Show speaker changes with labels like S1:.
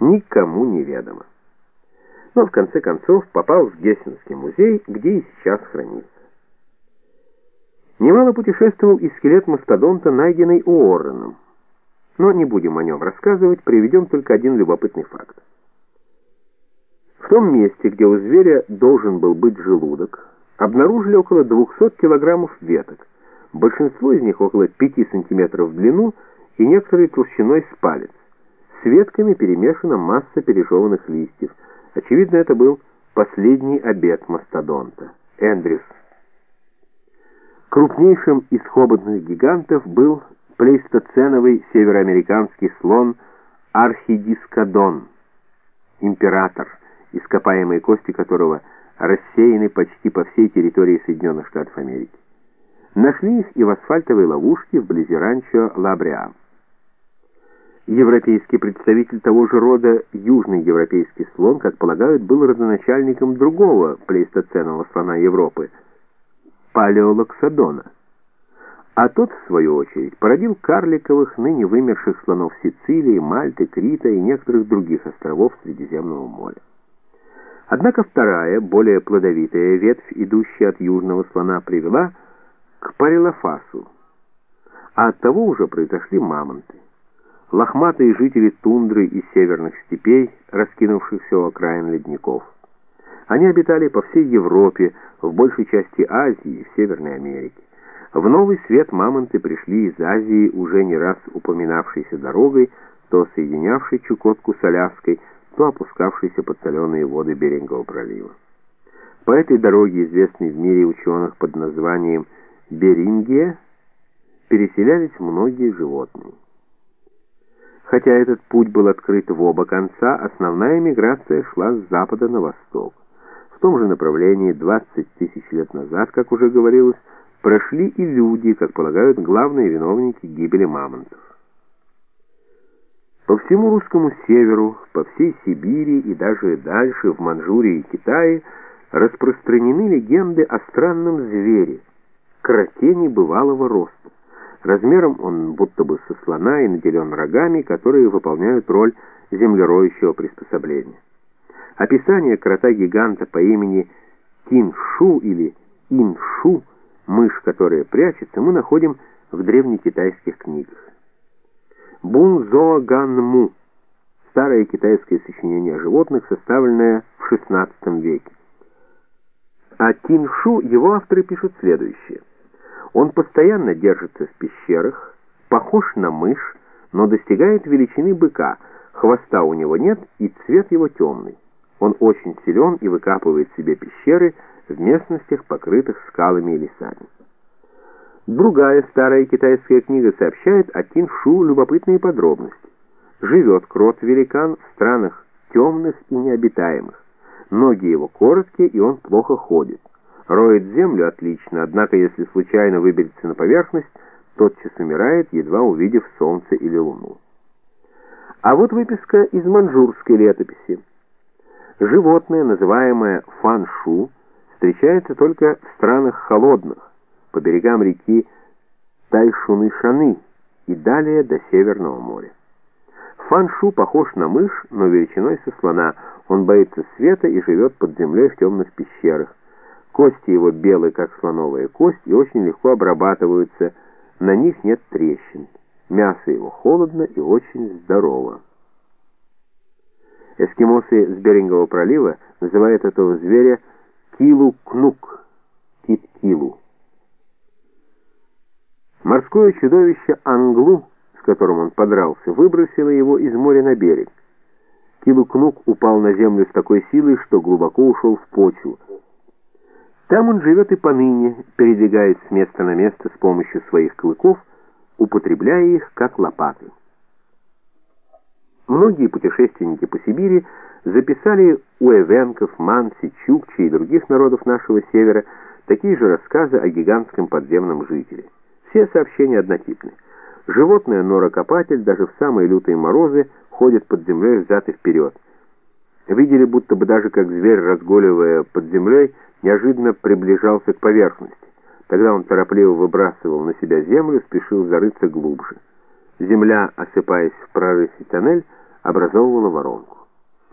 S1: никому неведомо. Но в конце концов попал в Гессенский музей, где и сейчас хранится. Немало путешествовал и скелет мастодонта, найденный Уорреном. Но не будем о нем рассказывать, приведем только один любопытный факт. В том месте, где у зверя должен был быть желудок, обнаружили около 200 килограммов веток. Большинство из них около 5 сантиметров в длину и некоторые толщиной с палец. С ветками перемешана масса пережеванных листьев. Очевидно, это был последний обед мастодонта. Эндрюс. Крупнейшим из хоботных гигантов был плейстоценовый североамериканский слон Архидискадон, император, ископаемые кости которого рассеяны почти по всей территории Соединенных Штатов Америки. Нашли их и в асфальтовой ловушке вблизи ранчо Лабриа. Европейский представитель того же рода, южный европейский слон, как полагают, был родоначальником другого плейстоценового слона Европы – палеолоксодона. А тот, в свою очередь, породил карликовых, ныне вымерших слонов Сицилии, Мальты, Крита и некоторых других островов Средиземного моря. Однако вторая, более плодовитая ветвь, идущая от южного слона, привела к парилофасу, а от того уже произошли мамонты. Лохматые жители тундры и северных степей, раскинувшихся у окраин ледников. Они обитали по всей Европе, в большей части Азии и в Северной Америке. В новый свет мамонты пришли из Азии, уже не раз упоминавшейся дорогой, то соединявшей Чукотку с Аляской, то опускавшейся под соленые воды Берингового пролива. По этой дороге, известной в мире ученых под названием Берингия, переселялись многие животные. Хотя этот путь был открыт в оба конца, основная миграция шла с запада на восток. В том же направлении 20 тысяч лет назад, как уже говорилось, прошли и люди, как полагают главные виновники гибели мамонтов. По всему русскому северу, по всей Сибири и даже дальше, в Манчжурии и Китае, распространены легенды о странном звере, кроте небывалого роста. Размером он будто бы со слона и наделен рогами, которые выполняют роль землероющего приспособления. Описание крота-гиганта по имени Тиншу или Иншу, мышь, которая прячется, мы находим в древнекитайских книгах. Бунзоганму – старое китайское сочинение о животных, составленное в XVI веке. А Тиншу его авторы пишут следующее. Он постоянно держится в пещерах, похож на мышь, но достигает величины быка, хвоста у него нет и цвет его темный. Он очень силен и выкапывает себе пещеры в местностях, покрытых скалами и лесами. Другая старая китайская книга сообщает о Тиншу любопытные подробности. Живет крот-великан в странах темных и необитаемых. Ноги его короткие, и он плохо ходит. Роет землю отлично, однако если случайно выберется на поверхность, тотчас умирает, едва увидев солнце или луну. А вот выписка из манжурской летописи. Животное, называемое фаншу, встречается только в странах холодных, по берегам реки Тайшуны-Шаны и далее до Северного моря. Фаншу похож на мышь, но величиной со слона. Он боится света и живет под землей в темных пещерах. Кости его белые, как слоновая кость, и очень легко обрабатываются. На них нет трещин. Мясо его холодно и очень здорово. Эскимосы с Берингового пролива называют этого зверя килу-кнук, кит-килу. Морское чудовище Англу, с которым он подрался, выбросило его из моря на берег. Килукнук упал на землю с такой силой, что глубоко ушел в почву. Там он живет и поныне, передвигаясь с места на место с помощью своих клыков, употребляя их как лопаты. Многие путешественники по Сибири записали у эвенков, манси, чукчи и других народов нашего севера такие же рассказы о гигантском подземном жителе. Все сообщения однотипны. Животное норокопатель даже в самые лютые морозы ходит под землей взад и вперед. Видели, будто бы даже как зверь, разгуливая под землей, неожиданно приближался к поверхности. Тогда он торопливо выбрасывал на себя землю, спешил зарыться глубже. Земля, осыпаясь в прорысе тоннель, образовывала воронку.